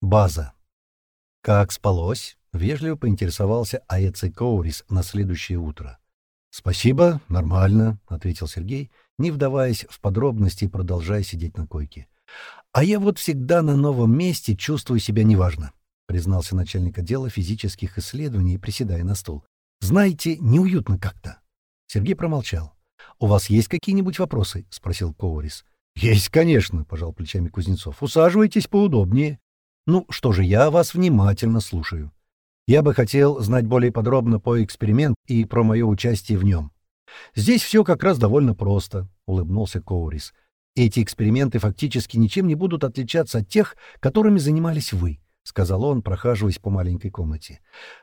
База. «Как спалось?» — вежливо поинтересовался Аэци Коурис на следующее утро. «Спасибо, нормально», — ответил Сергей, не вдаваясь в подробности и продолжая сидеть на койке. «А я вот всегда на новом месте чувствую себя неважно», — признался начальник отдела физических исследований, приседая на стул. «Знаете, неуютно как-то». Сергей промолчал. «У вас есть какие-нибудь вопросы?» — спросил Коурис. «Есть, конечно», — пожал плечами Кузнецов. «Усаживайтесь поудобнее». «Ну что же, я вас внимательно слушаю. Я бы хотел знать более подробно по эксперимент и про мое участие в нем». «Здесь все как раз довольно просто», — улыбнулся Коурис. «Эти эксперименты фактически ничем не будут отличаться от тех, которыми занимались вы», — сказал он, прохаживаясь по маленькой комнате.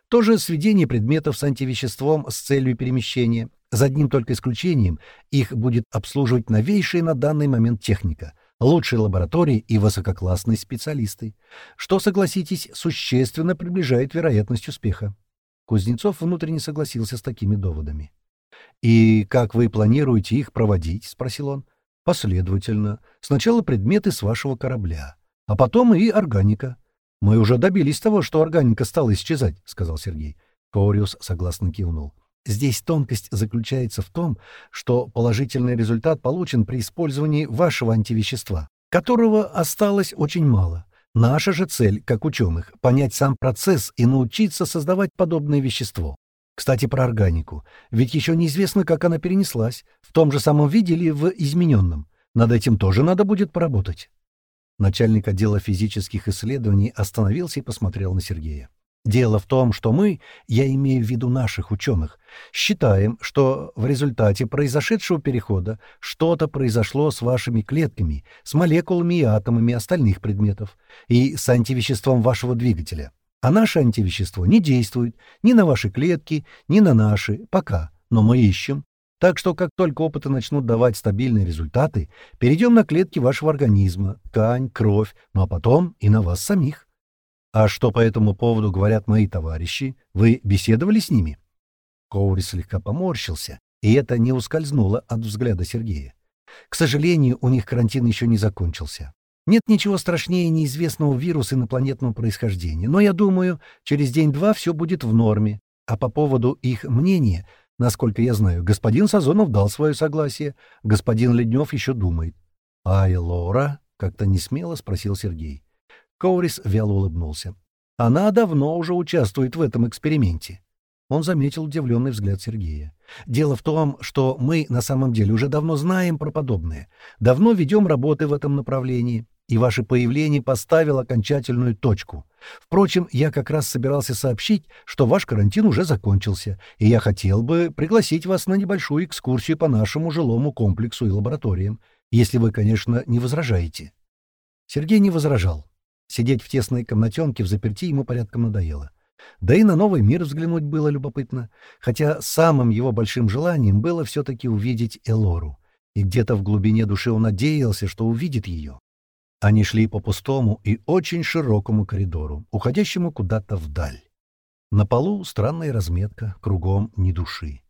«Тоже сведение предметов с антивеществом с целью перемещения, за одним только исключением, их будет обслуживать новейшая на данный момент техника, лучшие лаборатории и высококлассные специалисты, что, согласитесь, существенно приближает вероятность успеха. Кузнецов внутренне согласился с такими доводами. «И как вы планируете их проводить?» — спросил он. «Последовательно. Сначала предметы с вашего корабля, а потом и органика. Мы уже добились того, что органика стала исчезать», — сказал Сергей. Кориус согласно кивнул. Здесь тонкость заключается в том, что положительный результат получен при использовании вашего антивещества, которого осталось очень мало. Наша же цель, как ученых, понять сам процесс и научиться создавать подобное вещество. Кстати, про органику. Ведь еще неизвестно, как она перенеслась, в том же самом виде или в измененном. Над этим тоже надо будет поработать. Начальник отдела физических исследований остановился и посмотрел на Сергея. Дело в том, что мы, я имею в виду наших ученых, считаем, что в результате произошедшего перехода что-то произошло с вашими клетками, с молекулами и атомами остальных предметов и с антивеществом вашего двигателя. А наше антивещество не действует ни на ваши клетки, ни на наши, пока, но мы ищем. Так что как только опыты начнут давать стабильные результаты, перейдем на клетки вашего организма, ткань, кровь, ну а потом и на вас самих. «А что по этому поводу говорят мои товарищи? Вы беседовали с ними?» Коури слегка поморщился, и это не ускользнуло от взгляда Сергея. К сожалению, у них карантин еще не закончился. Нет ничего страшнее неизвестного вируса инопланетного происхождения, но я думаю, через день-два все будет в норме. А по поводу их мнения, насколько я знаю, господин Сазонов дал свое согласие, господин Леднев еще думает. — А и Лора? — как-то несмело спросил Сергей. Коурис вяло улыбнулся. «Она давно уже участвует в этом эксперименте». Он заметил удивленный взгляд Сергея. «Дело в том, что мы на самом деле уже давно знаем про подобное, давно ведем работы в этом направлении, и ваше появление поставило окончательную точку. Впрочем, я как раз собирался сообщить, что ваш карантин уже закончился, и я хотел бы пригласить вас на небольшую экскурсию по нашему жилому комплексу и лабораториям, если вы, конечно, не возражаете». Сергей не возражал. Сидеть в тесной комнатенке в заперти ему порядком надоело. Да и на новый мир взглянуть было любопытно, хотя самым его большим желанием было все-таки увидеть Элору. И где-то в глубине души он надеялся, что увидит ее. Они шли по пустому и очень широкому коридору, уходящему куда-то вдаль. На полу странная разметка, кругом ни души.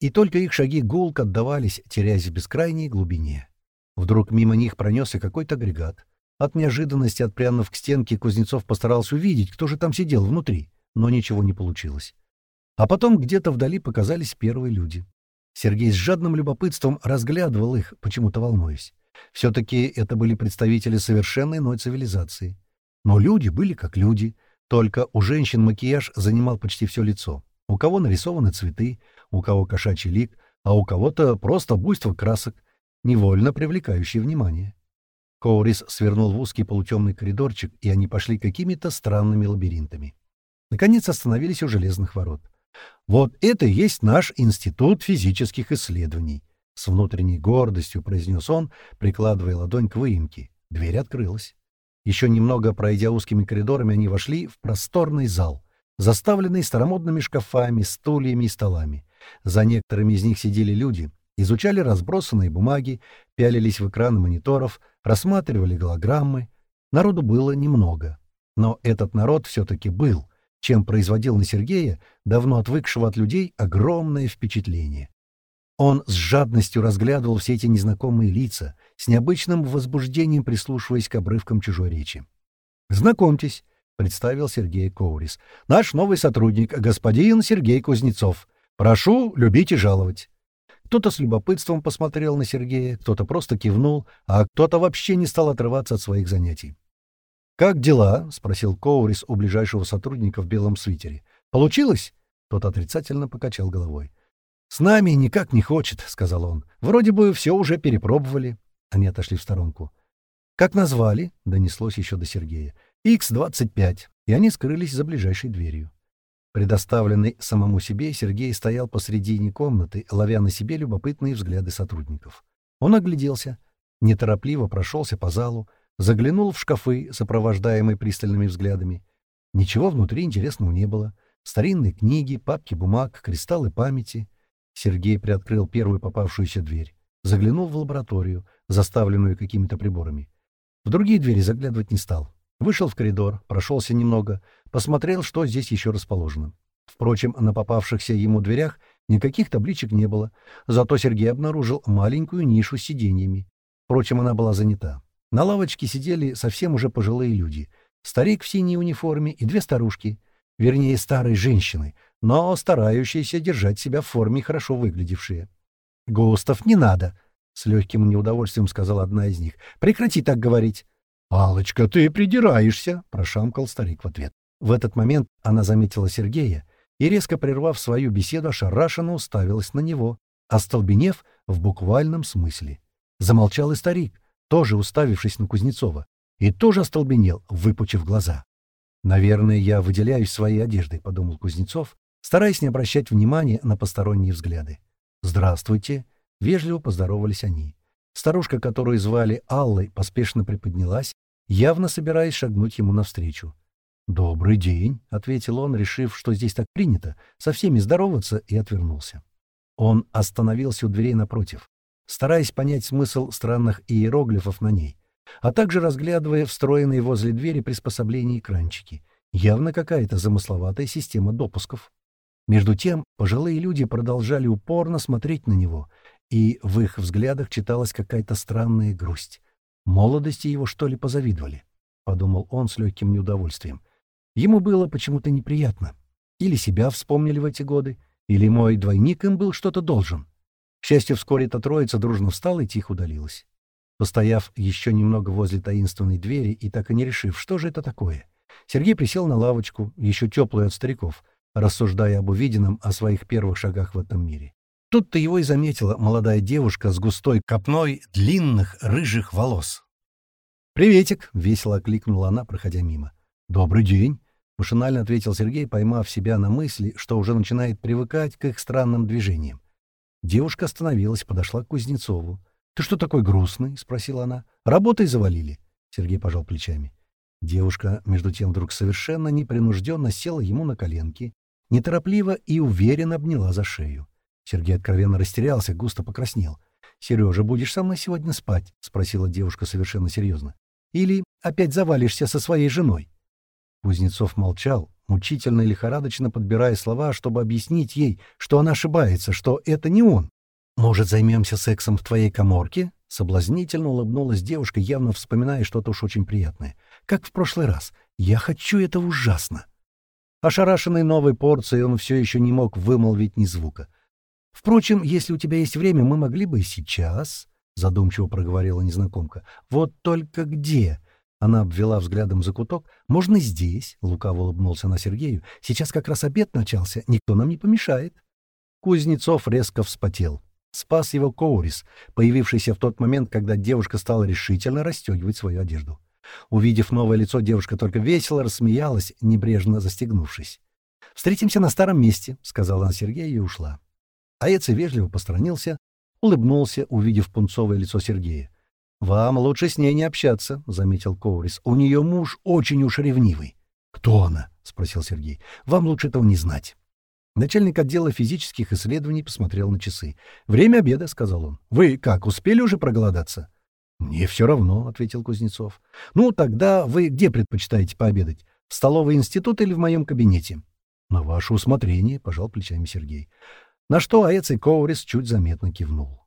И только их шаги гулко отдавались, теряясь в бескрайней глубине. Вдруг мимо них пронесся какой-то агрегат. От неожиданности, отпрянув к стенке, Кузнецов постарался увидеть, кто же там сидел внутри, но ничего не получилось. А потом где-то вдали показались первые люди. Сергей с жадным любопытством разглядывал их, почему-то волнуясь. Все-таки это были представители совершенно иной цивилизации. Но люди были как люди, только у женщин макияж занимал почти все лицо. У кого нарисованы цветы, у кого кошачий лик, а у кого-то просто буйство красок, невольно привлекающее внимание. Коурис свернул в узкий полутемный коридорчик, и они пошли какими-то странными лабиринтами. Наконец остановились у железных ворот. «Вот это и есть наш институт физических исследований», — с внутренней гордостью произнес он, прикладывая ладонь к выемке. Дверь открылась. Еще немного пройдя узкими коридорами, они вошли в просторный зал, заставленный старомодными шкафами, стульями и столами. За некоторыми из них сидели люди, изучали разбросанные бумаги, пялились в экраны мониторов, рассматривали голограммы. Народу было немного. Но этот народ все-таки был, чем производил на Сергея, давно отвыкшего от людей, огромное впечатление. Он с жадностью разглядывал все эти незнакомые лица, с необычным возбуждением прислушиваясь к обрывкам чужой речи. «Знакомьтесь», — представил Сергей Коурис. «Наш новый сотрудник, господин Сергей Кузнецов. Прошу любить и жаловать». Кто-то с любопытством посмотрел на Сергея, кто-то просто кивнул, а кто-то вообще не стал отрываться от своих занятий. «Как дела?» — спросил Коурис у ближайшего сотрудника в белом свитере. «Получилось?» — тот отрицательно покачал головой. «С нами никак не хочет», — сказал он. «Вроде бы все уже перепробовали». Они отошли в сторонку. «Как назвали?» — донеслось еще до Сергея. «Х-25». И они скрылись за ближайшей дверью. Предоставленный самому себе, Сергей стоял посредине комнаты, ловя на себе любопытные взгляды сотрудников. Он огляделся, неторопливо прошелся по залу, заглянул в шкафы, сопровождаемые пристальными взглядами. Ничего внутри интересного не было. Старинные книги, папки бумаг, кристаллы памяти. Сергей приоткрыл первую попавшуюся дверь. Заглянул в лабораторию, заставленную какими-то приборами. В другие двери заглядывать не стал. Вышел в коридор, прошелся немного, посмотрел, что здесь еще расположено. Впрочем, на попавшихся ему дверях никаких табличек не было, зато Сергей обнаружил маленькую нишу с сиденьями. Впрочем, она была занята. На лавочке сидели совсем уже пожилые люди. Старик в синей униформе и две старушки. Вернее, старые женщины, но старающиеся держать себя в форме хорошо выглядевшие. «Густав, не надо!» — с легким неудовольствием сказала одна из них. «Прекрати так говорить!» «Алочка, ты придираешься!» — прошамкал старик в ответ. В этот момент она заметила Сергея и, резко прервав свою беседу, ошарашенно уставилась на него, остолбенев в буквальном смысле. Замолчал и старик, тоже уставившись на Кузнецова, и тоже остолбенел, выпучив глаза. «Наверное, я выделяюсь своей одеждой», — подумал Кузнецов, стараясь не обращать внимания на посторонние взгляды. «Здравствуйте!» — вежливо поздоровались они. Старушка, которую звали Аллой, поспешно приподнялась, явно собираясь шагнуть ему навстречу. «Добрый день», — ответил он, решив, что здесь так принято, со всеми здороваться, и отвернулся. Он остановился у дверей напротив, стараясь понять смысл странных иероглифов на ней, а также разглядывая встроенные возле двери приспособления экранчики. Явно какая-то замысловатая система допусков. Между тем, пожилые люди продолжали упорно смотреть на него, и в их взглядах читалась какая-то странная грусть. Молодости его, что ли, позавидовали? — подумал он с легким неудовольствием. Ему было почему-то неприятно. Или себя вспомнили в эти годы, или мой двойник им был что-то должен. К счастью, вскоре эта троица дружно встала и тихо удалилась. Постояв еще немного возле таинственной двери и так и не решив, что же это такое, Сергей присел на лавочку, еще теплую от стариков, рассуждая об увиденном, о своих первых шагах в этом мире. Тут-то его и заметила молодая девушка с густой копной длинных рыжих волос. «Приветик!» — весело окликнула она, проходя мимо. «Добрый день!» Машинально ответил Сергей, поймав себя на мысли, что уже начинает привыкать к их странным движениям. Девушка остановилась, подошла к Кузнецову. «Ты что такой грустный?» — спросила она. «Работой завалили?» Сергей пожал плечами. Девушка, между тем, вдруг совершенно непринужденно села ему на коленки, неторопливо и уверенно обняла за шею. Сергей откровенно растерялся, густо покраснел. «Сережа, будешь со мной сегодня спать?» — спросила девушка совершенно серьезно. «Или опять завалишься со своей женой?» Кузнецов молчал, мучительно и лихорадочно подбирая слова, чтобы объяснить ей, что она ошибается, что это не он. «Может, займемся сексом в твоей коморке?» Соблазнительно улыбнулась девушка, явно вспоминая что-то уж очень приятное. «Как в прошлый раз. Я хочу это ужасно!» Ошарашенный новой порцией, он все еще не мог вымолвить ни звука. «Впрочем, если у тебя есть время, мы могли бы и сейчас», — задумчиво проговорила незнакомка. «Вот только где? Она обвела взглядом закуток. «Можно здесь?» — лукаво улыбнулся на Сергею. «Сейчас как раз обед начался. Никто нам не помешает». Кузнецов резко вспотел. Спас его Коурис, появившийся в тот момент, когда девушка стала решительно расстегивать свою одежду. Увидев новое лицо, девушка только весело рассмеялась, небрежно застегнувшись. «Встретимся на старом месте», — сказала она Сергею и ушла. Аэци вежливо посторонился, улыбнулся, увидев пунцовое лицо Сергея. «Вам лучше с ней не общаться», — заметил Коурис. «У нее муж очень уж ревнивый». «Кто она?» — спросил Сергей. «Вам лучше этого не знать». Начальник отдела физических исследований посмотрел на часы. «Время обеда», — сказал он. «Вы как, успели уже проголодаться?» «Мне все равно», — ответил Кузнецов. «Ну, тогда вы где предпочитаете пообедать? В столовой института или в моем кабинете?» «На ваше усмотрение», — пожал плечами Сергей. На что Аэций Коурис чуть заметно кивнул.